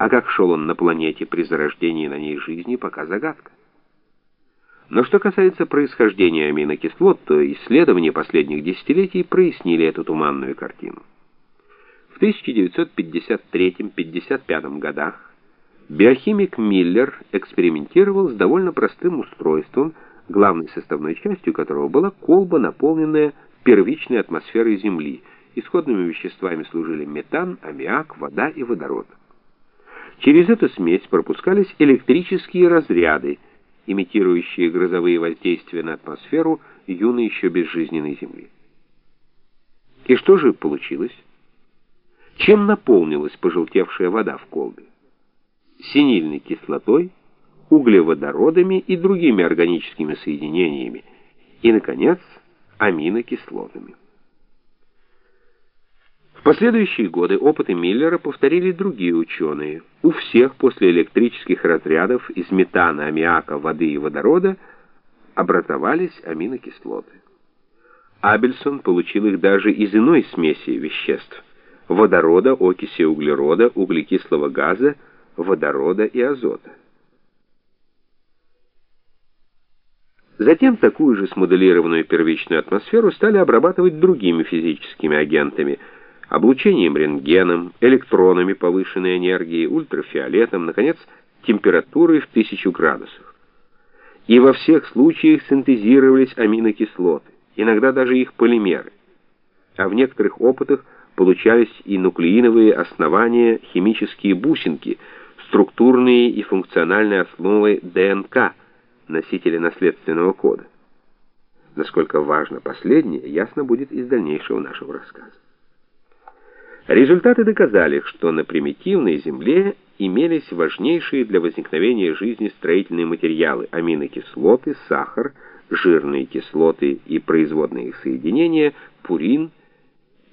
А как шел он на планете при зарождении на ней жизни, пока загадка. Но что касается происхождения аминокислот, то исследования последних десятилетий прояснили эту туманную картину. В 1953-55 годах биохимик Миллер экспериментировал с довольно простым устройством, главной составной частью которого была колба, наполненная первичной атмосферой Земли. Исходными веществами служили метан, аммиак, вода и водород. Через эту смесь пропускались электрические разряды, имитирующие грозовые воздействия на атмосферу юной еще безжизненной Земли. И что же получилось? Чем наполнилась пожелтевшая вода в колбе? Синильной кислотой, углеводородами и другими органическими соединениями, и, наконец, аминокислотами. Последующие годы опыты Миллера повторили другие ученые. У всех после электрических разрядов из метана, аммиака, воды и водорода образовались аминокислоты. Абельсон получил их даже из иной смеси веществ – водорода, окиси углерода, углекислого газа, водорода и азота. Затем такую же смоделированную первичную атмосферу стали обрабатывать другими физическими агентами – облучением рентгеном, электронами повышенной энергии, ультрафиолетом, наконец, температурой в 1000 градусов. И во всех случаях синтезировались аминокислоты, иногда даже их полимеры. А в некоторых опытах получались и нуклеиновые основания, химические бусинки, структурные и функциональные основы ДНК, носители наследственного кода. Насколько важно последнее, ясно будет из дальнейшего нашего рассказа. Результаты доказали, что на примитивной Земле имелись важнейшие для возникновения жизни строительные материалы – аминокислоты, сахар, жирные кислоты и производные их соединения, пурин,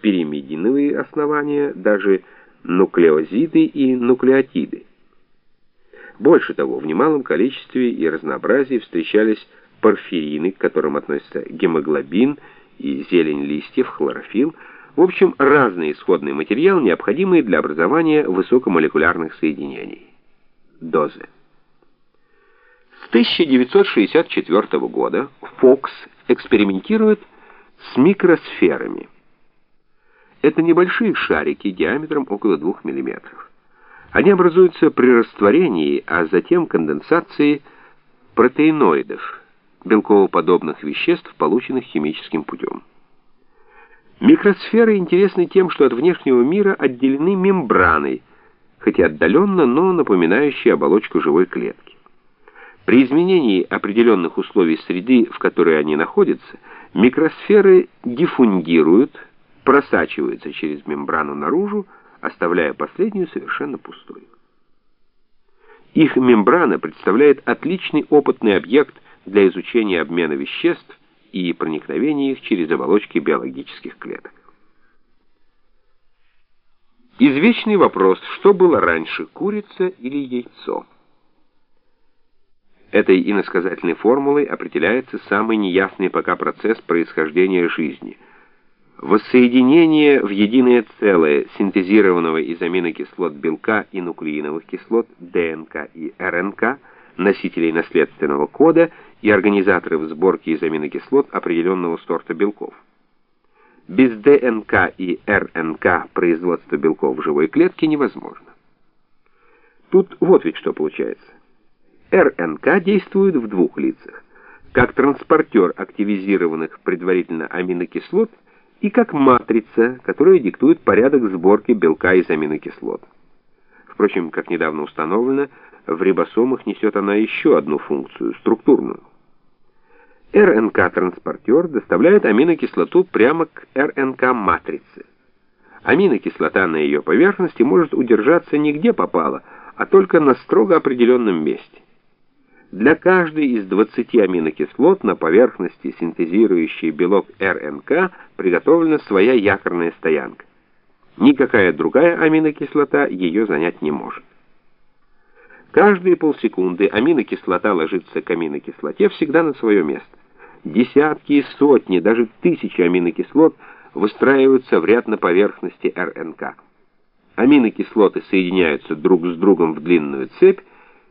пиримидиновые основания, даже нуклеозиды и нуклеотиды. Больше того, в немалом количестве и разнообразии встречались порфирины, к которым относятся гемоглобин и зелень листьев, хлорофилл, в общем, разный исходный материал, необходимый для образования высокомолекулярных соединений. Дозы. С 1964 года Фокс экспериментирует с микросферами. Это небольшие шарики диаметром около 2 мм. Они образуются при растворении, а затем конденсации протеиноидов, белковоподобных веществ, полученных химическим путем. Микросферы интересны тем, что от внешнего мира отделены мембраной, хотя отдаленно, но напоминающей оболочку живой клетки. При изменении определенных условий среды, в которой они находятся, микросферы диффундируют, просачиваются через мембрану наружу, оставляя последнюю совершенно пустой. Их мембрана представляет отличный опытный объект для изучения обмена веществ и проникновения их через оболочки биологических клеток. Извечный вопрос, что было раньше, курица или яйцо? Этой иносказательной формулой определяется самый неясный пока процесс происхождения жизни. Воссоединение в единое целое синтезированного из аминокислот белка и нуклеиновых кислот ДНК и РНК – носителей наследственного кода и организаторов сборки из аминокислот определенного сорта белков. Без ДНК и РНК производство белков в живой клетке невозможно. Тут вот ведь что получается. РНК действует в двух лицах. Как транспортер активизированных предварительно аминокислот и как матрица, которая диктует порядок сборки белка из аминокислот. Впрочем, как недавно установлено, в рибосомах несет она еще одну функцию, структурную. РНК-транспортер доставляет аминокислоту прямо к РНК-матрице. Аминокислота на ее поверхности может удержаться не где попало, а только на строго определенном месте. Для каждой из 20 аминокислот на поверхности, синтезирующей белок РНК, приготовлена своя якорная стоянка. Никакая другая аминокислота ее занять не может. Каждые полсекунды аминокислота ложится к аминокислоте всегда на свое место. Десятки и сотни, даже тысячи аминокислот выстраиваются в ряд на поверхности РНК. Аминокислоты соединяются друг с другом в длинную цепь,